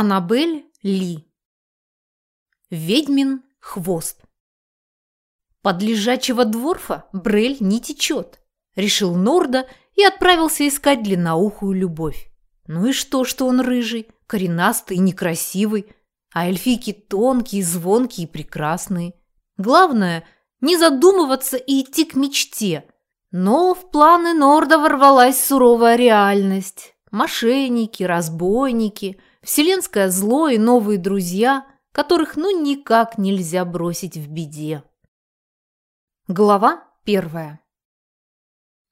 Аннабель Ли. Ведьмин хвост. Под лежачего дворфа Брель не течет, решил Норда и отправился искать длинноухую любовь. Ну и что, что он рыжий, коренастый и некрасивый, а эльфийки тонкие, звонкие и прекрасные. Главное – не задумываться и идти к мечте. Но в планы Норда ворвалась суровая реальность. Мошенники, разбойники, вселенское зло и новые друзья, которых ну никак нельзя бросить в беде. Глава первая.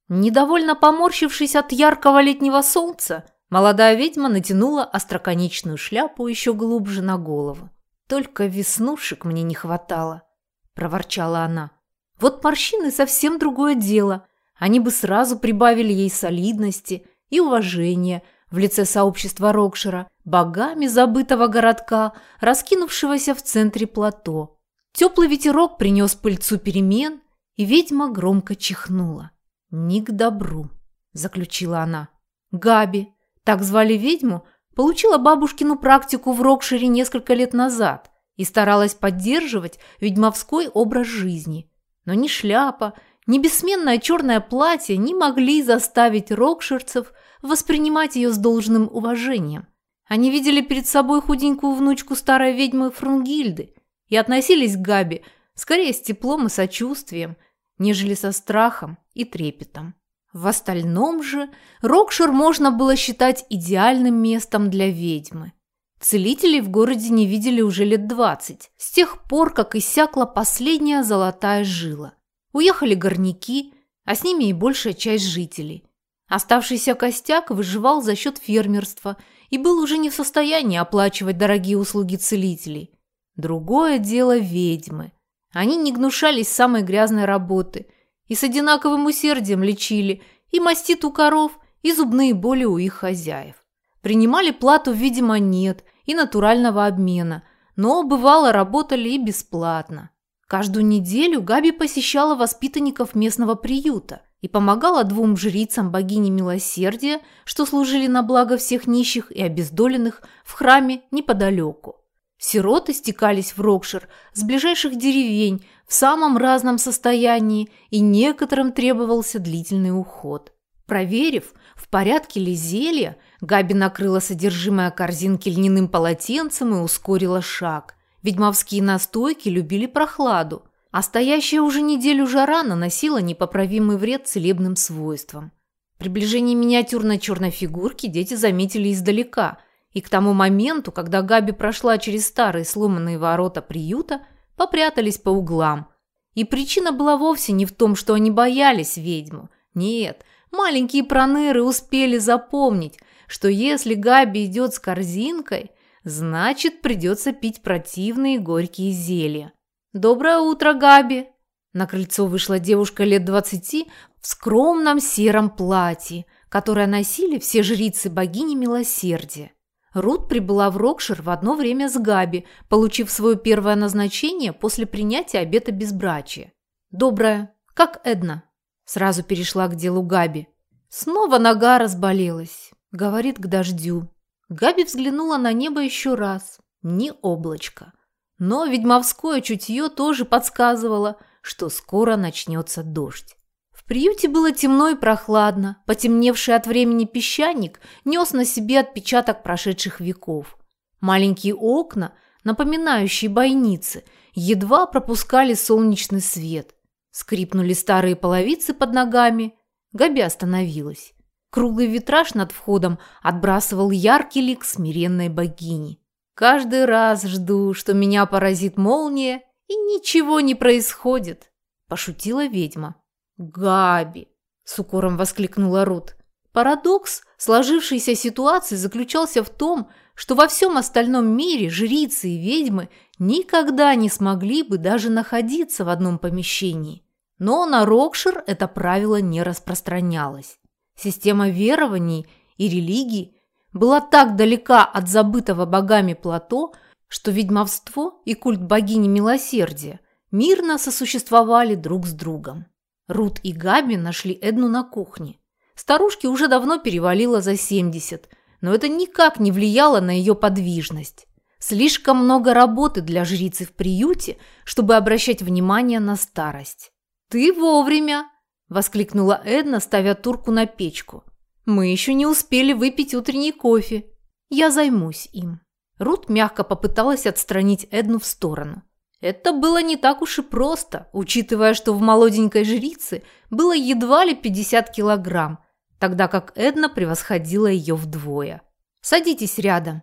Недовольно поморщившись от яркого летнего солнца, молодая ведьма натянула остроконечную шляпу еще глубже на голову. «Только веснушек мне не хватало», – проворчала она. «Вот морщины совсем другое дело. Они бы сразу прибавили ей солидности – и уважение в лице сообщества Рокшира, богами забытого городка, раскинувшегося в центре плато. Теплый ветерок принес пыльцу перемен, и ведьма громко чихнула. «Не к добру», – заключила она. Габи, так звали ведьму, получила бабушкину практику в Рокшире несколько лет назад и старалась поддерживать ведьмовской образ жизни. Но ни шляпа, ни бессменное черное платье не могли заставить рокширцев воспринимать ее с должным уважением. Они видели перед собой худенькую внучку старой ведьмы Фрунгильды и относились к Габи скорее с теплом и сочувствием, нежели со страхом и трепетом. В остальном же Рокшир можно было считать идеальным местом для ведьмы. Целителей в городе не видели уже лет двадцать, с тех пор, как иссякла последняя золотая жила. Уехали горняки, а с ними и большая часть жителей. Оставшийся костяк выживал за счет фермерства и был уже не в состоянии оплачивать дорогие услуги целителей. Другое дело ведьмы. Они не гнушались самой грязной работы и с одинаковым усердием лечили и мастит у коров, и зубные боли у их хозяев. Принимали плату в виде монет и натурального обмена, но бывало работали и бесплатно. Каждую неделю Габи посещала воспитанников местного приюта и помогала двум жрицам богини милосердия, что служили на благо всех нищих и обездоленных в храме неподалеку. Сироты стекались в Рокшир с ближайших деревень в самом разном состоянии, и некоторым требовался длительный уход. Проверив, в порядке ли зелье, Габи накрыла содержимое корзинки льняным полотенцем и ускорила шаг. Ведьмовские настойки любили прохладу, а стоящая уже неделю жара наносила непоправимый вред целебным свойствам. Приближение миниатюрной черной фигурки дети заметили издалека, и к тому моменту, когда Габи прошла через старые сломанные ворота приюта, попрятались по углам. И причина была вовсе не в том, что они боялись ведьму. Нет, маленькие проныры успели запомнить, что если Габи идет с корзинкой – Значит, придется пить противные горькие зелья. «Доброе утро, Габи!» На крыльцо вышла девушка лет двадцати в скромном сером платье, которое носили все жрицы богини милосердия. Рут прибыла в Рокшир в одно время с Габи, получив свое первое назначение после принятия обета безбрачия. «Доброе. Как Эдна?» Сразу перешла к делу Габи. «Снова нога разболелась», — говорит к дождю. Габи взглянула на небо еще раз. Ни облачко. Но ведьмовское чутье тоже подсказывало, что скоро начнется дождь. В приюте было темно и прохладно. Потемневший от времени песчаник нес на себе отпечаток прошедших веков. Маленькие окна, напоминающие бойницы, едва пропускали солнечный свет. Скрипнули старые половицы под ногами. Габи остановилась. Круглый витраж над входом отбрасывал яркий лик смиренной богини. «Каждый раз жду, что меня поразит молния, и ничего не происходит», – пошутила ведьма. «Габи!» – с укором воскликнула Рут. Парадокс сложившейся ситуации заключался в том, что во всем остальном мире жрицы и ведьмы никогда не смогли бы даже находиться в одном помещении. Но на Рокшир это правило не распространялось. Система верований и религий была так далека от забытого богами плато, что ведьмовство и культ богини милосердия мирно сосуществовали друг с другом. Рут и Габи нашли Эдну на кухне. Старушке уже давно перевалило за 70, но это никак не влияло на ее подвижность. Слишком много работы для жрицы в приюте, чтобы обращать внимание на старость. «Ты вовремя!» – воскликнула Эдна, ставя турку на печку. «Мы еще не успели выпить утренний кофе. Я займусь им». Рут мягко попыталась отстранить Эдну в сторону. Это было не так уж и просто, учитывая, что в молоденькой жрице было едва ли 50 килограмм, тогда как Эдна превосходила ее вдвое. «Садитесь рядом».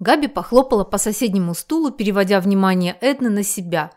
Габи похлопала по соседнему стулу, переводя внимание Эдны на себя.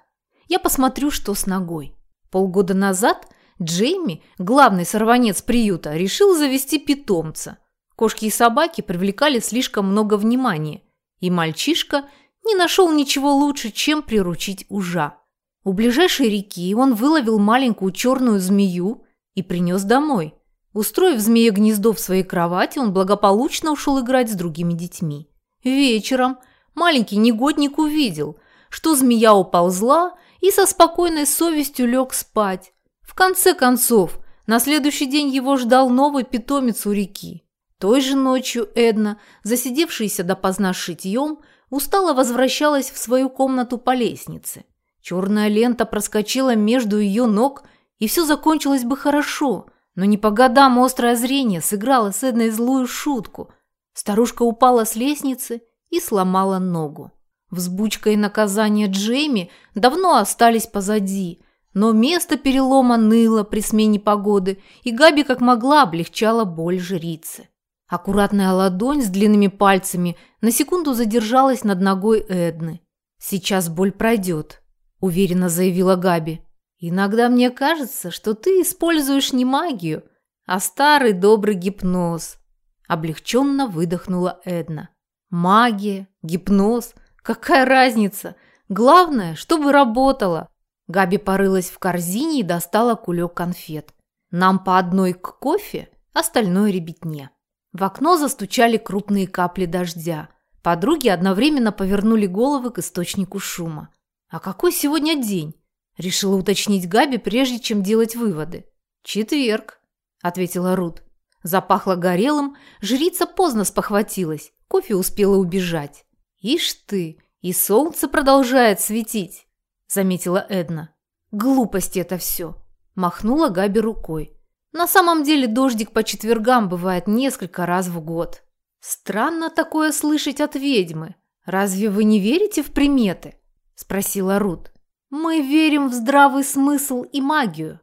«Я посмотрю, что с ногой». Полгода назад Джейми, главный сорванец приюта, решил завести питомца. Кошки и собаки привлекали слишком много внимания, и мальчишка не нашел ничего лучше, чем приручить ужа. У ближайшей реки он выловил маленькую черную змею и принес домой. Устроив змея гнездо в своей кровати, он благополучно ушел играть с другими детьми. Вечером маленький негодник увидел, что змея уползла и со спокойной совестью лег спать. В конце концов, на следующий день его ждал новый питомец у реки. Той же ночью Эдна, засидевшаяся допоздна шитьем, устало возвращалась в свою комнату по лестнице. Черная лента проскочила между ее ног, и все закончилось бы хорошо, но не по годам острое зрение сыграло с Эдной злую шутку. Старушка упала с лестницы и сломала ногу. Взбучка и наказание Джейми давно остались позади, но место перелома ныло при смене погоды, и Габи как могла облегчала боль жрицы. Аккуратная ладонь с длинными пальцами на секунду задержалась над ногой Эдны. «Сейчас боль пройдет», – уверенно заявила Габи. «Иногда мне кажется, что ты используешь не магию, а старый добрый гипноз», – облегченно выдохнула Эдна. «Магия, гипноз, какая разница? Главное, чтобы работало». Габи порылась в корзине и достала кулек конфет. «Нам по одной к кофе, остальное ребятне». В окно застучали крупные капли дождя. Подруги одновременно повернули головы к источнику шума. «А какой сегодня день?» – решила уточнить Габи, прежде чем делать выводы. «Четверг», – ответила Рут. Запахло горелым, жрица поздно спохватилась, кофе успела убежать. «Ишь ты, и солнце продолжает светить», – заметила Эдна. «Глупости это все», – махнула Габи рукой. На самом деле дождик по четвергам бывает несколько раз в год. Странно такое слышать от ведьмы. Разве вы не верите в приметы? Спросила Рут. Мы верим в здравый смысл и магию.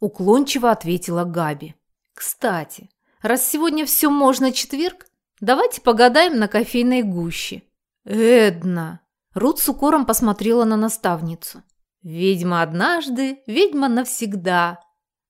Уклончиво ответила Габи. Кстати, раз сегодня все можно четверг, давайте погадаем на кофейной гуще. Эдна. Рут с укором посмотрела на наставницу. «Ведьма однажды, ведьма навсегда»,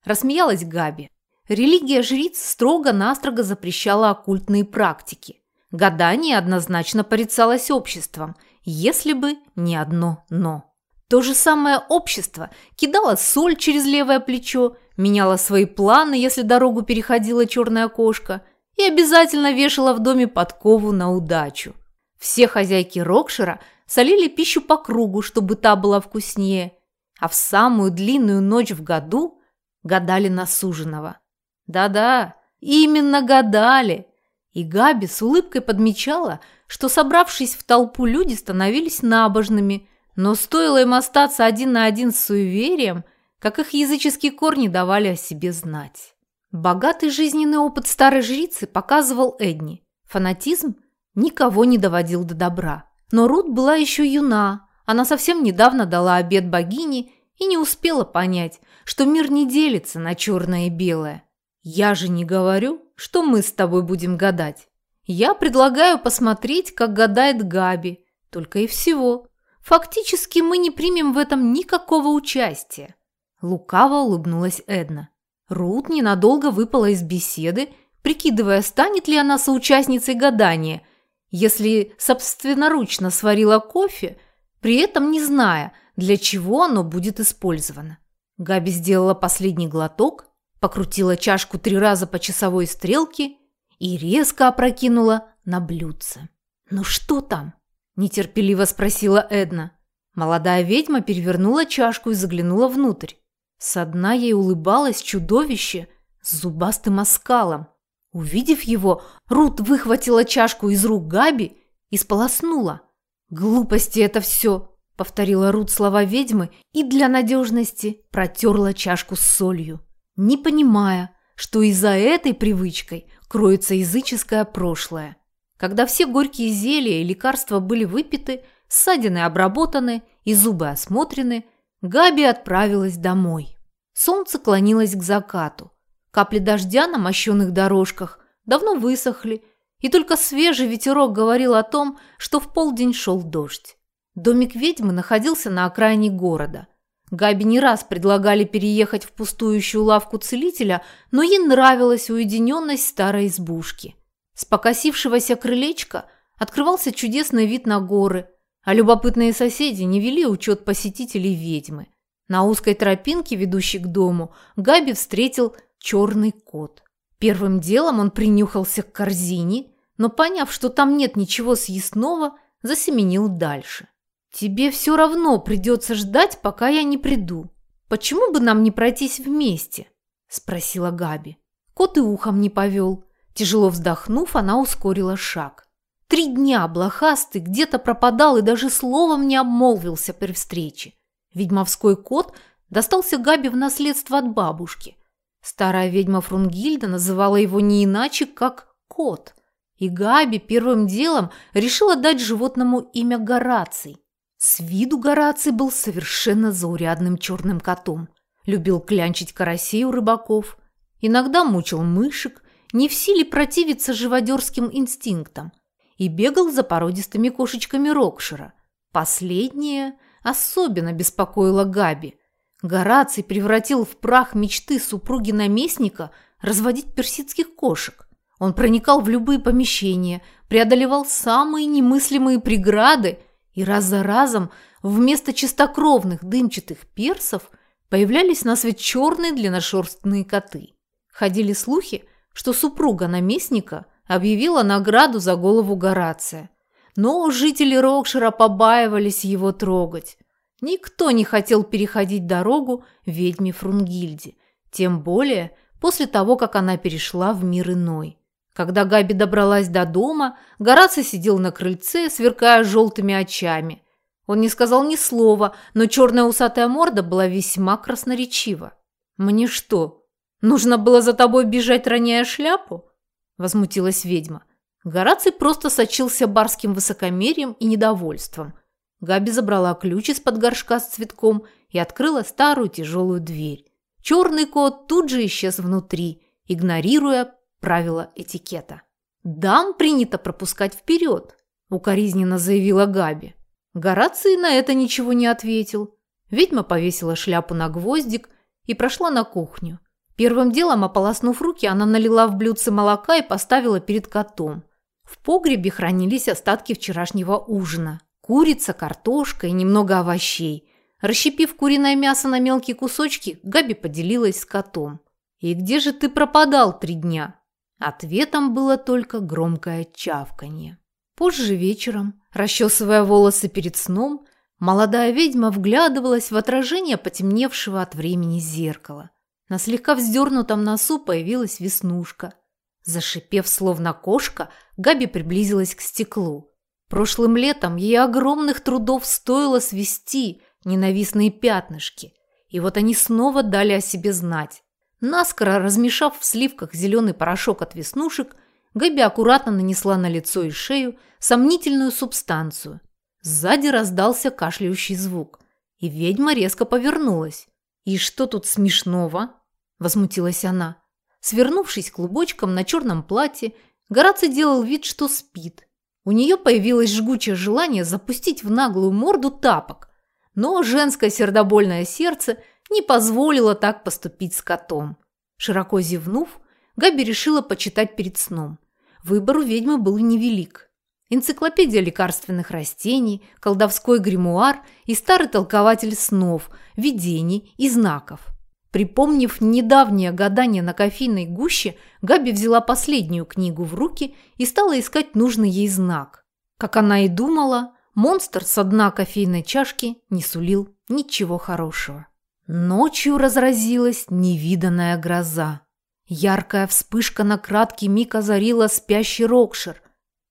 Рассмеялась Габи. Религия жриц строго-настрого запрещала оккультные практики. Гадание однозначно порицалось обществом, если бы не одно «но». То же самое общество кидало соль через левое плечо, меняло свои планы, если дорогу переходила черная кошка, и обязательно вешало в доме подкову на удачу. Все хозяйки Рокшира солили пищу по кругу, чтобы та была вкуснее, а в самую длинную ночь в году гадали на суженого. Да-да, именно гадали. И Габи с улыбкой подмечала, что, собравшись в толпу, люди становились набожными, но стоило им остаться один на один с суеверием, как их языческие корни давали о себе знать. Богатый жизненный опыт старой жрицы показывал Эдни. Фанатизм никого не доводил до добра. Но Рут была еще юна, она совсем недавно дала обед богине и не успела понять, что мир не делится на черное и белое. Я же не говорю, что мы с тобой будем гадать. Я предлагаю посмотреть, как гадает Габи, только и всего. Фактически мы не примем в этом никакого участия. Лукаво улыбнулась Эдна. Рут ненадолго выпала из беседы, прикидывая, станет ли она соучастницей гадания, если собственноручно сварила кофе, при этом не зная, для чего оно будет использовано. Габи сделала последний глоток, покрутила чашку три раза по часовой стрелке и резко опрокинула на блюдце. «Ну что там?» – нетерпеливо спросила Эдна. Молодая ведьма перевернула чашку и заглянула внутрь. Со дна ей улыбалось чудовище с зубастым оскалом. Увидев его, Рут выхватила чашку из рук Габи и сполоснула. «Глупости это все!» – повторила Рут слова ведьмы и для надежности протерла чашку с солью, не понимая, что и за этой привычкой кроется языческое прошлое. Когда все горькие зелья и лекарства были выпиты, ссадины обработаны и зубы осмотрены, Габи отправилась домой. Солнце клонилось к закату. Капли дождя на мощенных дорожках давно высохли, и только свежий ветерок говорил о том, что в полдень шел дождь. Домик ведьмы находился на окраине города. Габи не раз предлагали переехать в пустующую лавку целителя, но ей нравилась уединенность старой избушки. С покосившегося крылечка открывался чудесный вид на горы, а любопытные соседи не вели учет посетителей ведьмы. На узкой тропинке, ведущей к дому, Габи встретил черный кот. Первым делом он принюхался к корзине, но, поняв, что там нет ничего съестного, засеменил дальше. «Тебе все равно придется ждать, пока я не приду. Почему бы нам не пройтись вместе?» – спросила Габи. Кот и ухом не повел. Тяжело вздохнув, она ускорила шаг. Три дня блохастый где-то пропадал и даже словом не обмолвился при встрече. Ведьмовской кот достался Габи в наследство от бабушки. Старая ведьма Фрунгильда называла его не иначе, как кот. И Габи первым делом решила дать животному имя Гораций. С виду Гораций был совершенно заурядным черным котом. Любил клянчить карасей у рыбаков. Иногда мучил мышек, не в силе противиться живодерским инстинктам. И бегал за породистыми кошечками Рокшира. Последнее особенно беспокоило Габи. Гораций превратил в прах мечты супруги наместника разводить персидских кошек. Он проникал в любые помещения, преодолевал самые немыслимые преграды, и раз за разом вместо чистокровных дымчатых персов появлялись на свет черные длинношерстные коты. Ходили слухи, что супруга наместника объявила награду за голову Горация. Но жители Рокшира побаивались его трогать. Никто не хотел переходить дорогу ведьме Фрунгильде, тем более после того, как она перешла в мир иной. Когда Габи добралась до дома, Гораций сидел на крыльце, сверкая желтыми очами. Он не сказал ни слова, но черная усатая морда была весьма красноречива. «Мне что, нужно было за тобой бежать, роняя шляпу?» – возмутилась ведьма. Гораций просто сочился барским высокомерием и недовольством – Габи забрала ключ из-под горшка с цветком и открыла старую тяжелую дверь. Черный кот тут же исчез внутри, игнорируя правила этикета. «Дам принято пропускать вперед», – укоризненно заявила Габи. Гораций на это ничего не ответил. Ведьма повесила шляпу на гвоздик и прошла на кухню. Первым делом, ополоснув руки, она налила в блюдце молока и поставила перед котом. В погребе хранились остатки вчерашнего ужина. Курица, картошка и немного овощей. Расщепив куриное мясо на мелкие кусочки, Габи поделилась с котом. «И где же ты пропадал три дня?» Ответом было только громкое чавканье. Позже вечером, расчесывая волосы перед сном, молодая ведьма вглядывалась в отражение потемневшего от времени зеркала. На слегка вздернутом носу появилась веснушка. Зашипев, словно кошка, Габи приблизилась к стеклу. Прошлым летом ей огромных трудов стоило свести ненавистные пятнышки, и вот они снова дали о себе знать. Наскоро размешав в сливках зеленый порошок от веснушек, Габи аккуратно нанесла на лицо и шею сомнительную субстанцию. Сзади раздался кашляющий звук, и ведьма резко повернулась. «И что тут смешного?» – возмутилась она. Свернувшись клубочком на черном платье, Гораций делал вид, что спит, у нее появилось жгучее желание запустить в наглую морду тапок, но женское сердобольное сердце не позволило так поступить с котом. Широко зевнув, Габи решила почитать перед сном. Выбор у ведьмы был невелик. Энциклопедия лекарственных растений, колдовской гримуар и старый толкователь снов, видений и знаков – Припомнив недавнее гадание на кофейной гуще, Габи взяла последнюю книгу в руки и стала искать нужный ей знак. Как она и думала, монстр со дна кофейной чашки не сулил ничего хорошего. Ночью разразилась невиданная гроза. Яркая вспышка на краткий миг озарила спящий Рокшир,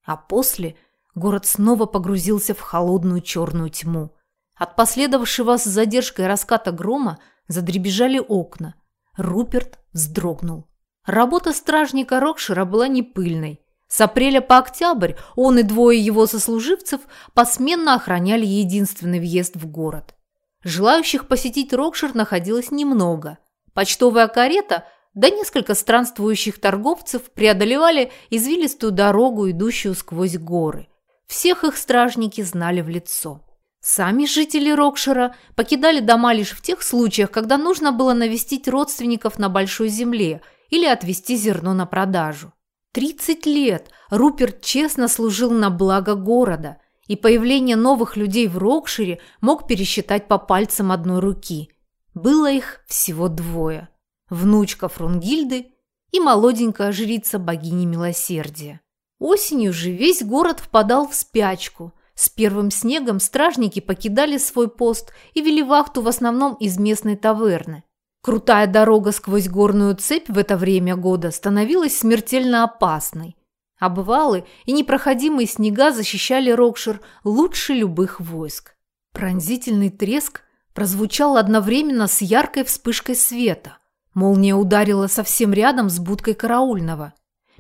а после город снова погрузился в холодную черную тьму. От последовавшего с задержкой раската грома задребежали окна. Руперт вздрогнул. Работа стражника Рокшира была не пыльной. С апреля по октябрь он и двое его сослуживцев посменно охраняли единственный въезд в город. Желающих посетить Рокшир находилось немного. Почтовая карета да несколько странствующих торговцев преодолевали извилистую дорогу, идущую сквозь горы. Всех их стражники знали в лицо. Сами жители Рокшира покидали дома лишь в тех случаях, когда нужно было навестить родственников на большой земле или отвезти зерно на продажу. 30 лет Руперт честно служил на благо города, и появление новых людей в Рокшире мог пересчитать по пальцам одной руки. Было их всего двое – внучка Фрунгильды и молоденькая жрица богини милосердия. Осенью же весь город впадал в спячку. С первым снегом стражники покидали свой пост и вели вахту в основном из местной таверны. Крутая дорога сквозь горную цепь в это время года становилась смертельно опасной. Обвалы и непроходимые снега защищали Рокшир лучше любых войск. Пронзительный треск прозвучал одновременно с яркой вспышкой света. Молния ударила совсем рядом с будкой караульного.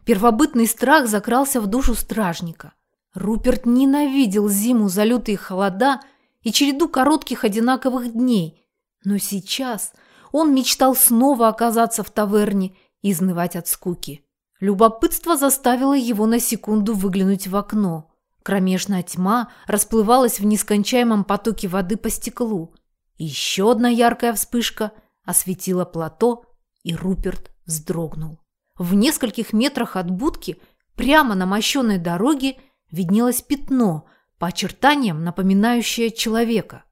Первобытный страх закрался в душу стражника. Руперт ненавидел зиму за лютые холода и череду коротких одинаковых дней, но сейчас – он мечтал снова оказаться в таверне и изнывать от скуки. Любопытство заставило его на секунду выглянуть в окно. Кромешная тьма расплывалась в нескончаемом потоке воды по стеклу. еще одна яркая вспышка осветила плато, и Руперт вздрогнул. В нескольких метрах от будки, прямо на мощенной дороге, виднелось пятно, по очертаниям напоминающее человека.